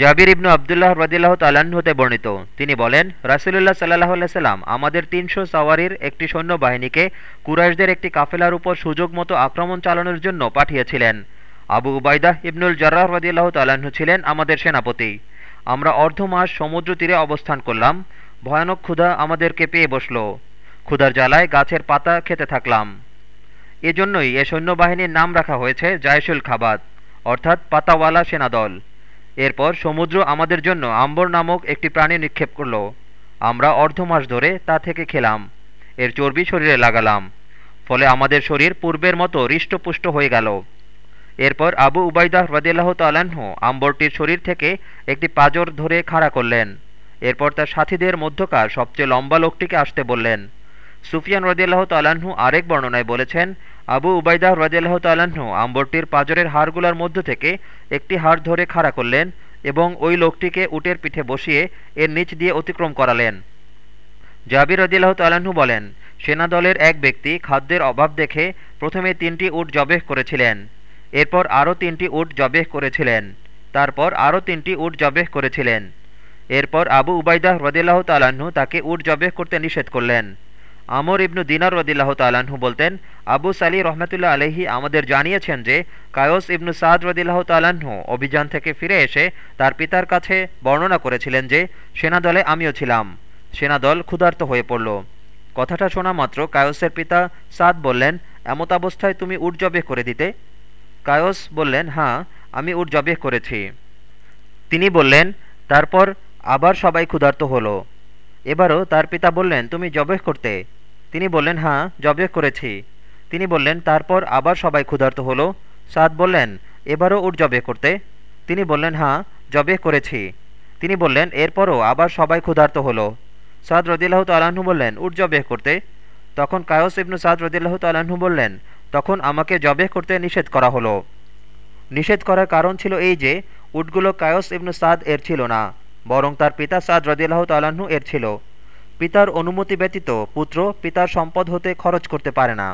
জাবির ইবনু আবদুল্লাহ রদিল্লাহ তাল্লাহ্ন হতে বর্ণিত। তিনি বলেন, রাসুলুল্লাহ সাল্লাহ সাল্লাম আমাদের তিনশো সাওয়ারির একটি সৈন্যবাহিনীকে কুরাইশদের একটি কাফেলার উপর সুযোগ মতো আক্রমণ চালানোর জন্য পাঠিয়েছিলেন। আবু উবাইদাহ ইবনুল জার্রাহ রদিল্লাহ তাল্লাহ্ন ছিলেন আমাদের সেনাপতি। আমরা অর্ধ মাস সমুদ্র তীরে অবস্থান করলাম, ভয়ানক ক্ষুধা আমাদেরকে পেয়ে বসল। ক্ষুধার জ্বালায় গাছের পাতা খেতে থাকলাম। এজন্যই এ সৈন্যবাহিনীর নাম রাখা হয়েছে জায়সুল খাবাদ অর্থাৎ পাতাওয়ালা সেনাদল। এরপর সমুদ্র আমাদের জন্য আম্বর নামক একটি প্রাণী নিক্ষেপ করল। আমরা অর্ধ মাস ধরে তা থেকে খেলাম, এর চর্বি শরীরে লাগালাম, ফলে আমাদের শরীর পূর্বের মতো হৃষ্টপুষ্ট হয়ে গেল। এরপর আবু উবাইদাহ রদিল্লাহ তালাহ আম্বরটির শরীর থেকে একটি পাজর ধরে খাড়া করলেন। এরপর তার সাথীদের মধ্যকার সবচেয়ে লম্বা লোকটিকে আসতে বললেন সুফিয়ান রদিয়াল্লাহ তালাহু আরেক বর্ণনায় বলেছেন, আবু উবাইদাহ রদিয়াল্লাহ তালাহু আম্বরটির পাজরের হাড়গুলার মধ্য থেকে একটি হাড় ধরে খাড়া করলেন এবং ওই লোকটিকে উটের পিঠে বসিয়ে এর নিচ দিয়ে অতিক্রম করালেন। জাবির রদিয়াল্লাহ তালাহু বলেন, সেনাদলের এক ব্যক্তি খাদ্যের অভাব দেখে প্রথমে তিনটি উট জবেহ করেছিলেন, এরপর আরও তিনটি উট জবেহ করেছিলেন, তারপর আরও তিনটি উট জবেহ করেছিলেন। এরপর আবু উবাইদাহ রদিল্লাহ তালাহু তাকে উট জবেহ করতে নিষেধ করলেন। আমর ইবনু দিনার রদিল্লাহ তালাহু বলতেন, আবু সালি রহমতুল্লাহ আলহি আমাদের জানিয়েছেন যে, কায়স ইবনু সাদ রদিল্লাহ তালাহু অভিযান থেকে ফিরে এসে তার পিতার কাছে বর্ণনা করেছিলেন যে, সেনাদলে আমিও ছিলাম। সেনাদল ক্ষুধার্ত হয়ে পড়ল। কথাটা শোনা মাত্র কায়সের পিতা সাদ বললেন, এমত অবস্থায় তুমি উট জবেহ করে দিতে? কায়স বললেন হ্যাঁ আমি উট জবেহ করেছি। তিনি বললেন, তারপর আবার সবাই ক্ষুধার্ত হলো। এবারও তার পিতা বললেন, তুমি জবেহ করতে? তিনি বললেন হ্যাঁ জবেহ করেছি। তিনি বললেন, তারপর আবার সবাই ক্ষুধার্ত হলো? সাদ বললেন, এবারও উট জবে করতে? তিনি বললেন হ্যাঁ জবেহ করেছি। তিনি বললেন, এরপরও আবার সবাই ক্ষুধার্ত হলো? সাদ রদিল্লাহ তালাহু বললেন উট জবেহ করতে? তখন কায়স ইবনু সাদ রদিল্লাহ তালাহু বললেন, তখন আমাকে জবেহ করতে নিষেধ করা হলো। নিষেধ করার কারণ ছিল এই যে, উটগুলো কায়স ইবনু সাদ এর ছিল না, বরং তার পিতা সাদ রদিল্লাহ তালাহু এর ছিল। পিতার অনুমতি ব্যতীত পুত্র পিতার সম্পদ হতে খরচ করতে পারে না।